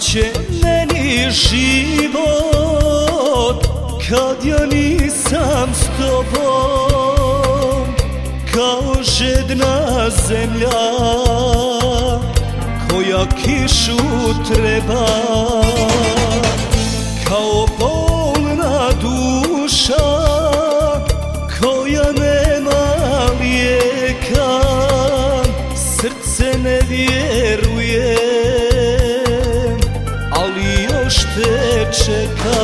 će meni život kad ja nisam s tobom kao žedna zemlja koja kišu treba kao bolna 时刻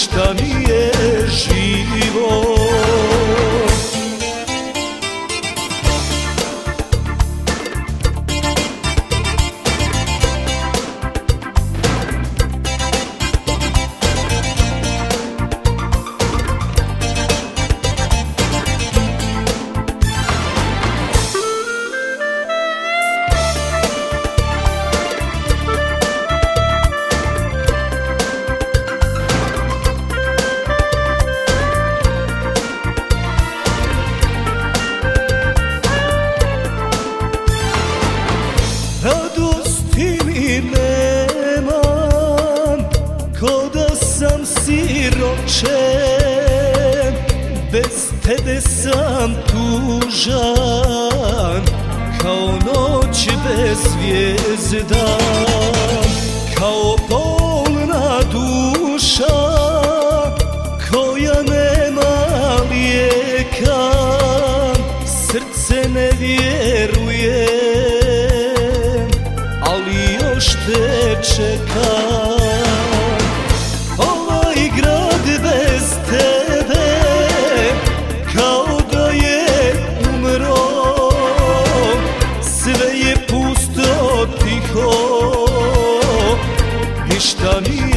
ništa nije živo. Radosti Bez tebe sam tužan Kao noć bez zvijezda. Kao bolna duša Koja nema lijeka Srce ne vjeruje Johnny.